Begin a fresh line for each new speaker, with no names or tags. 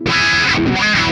Wow.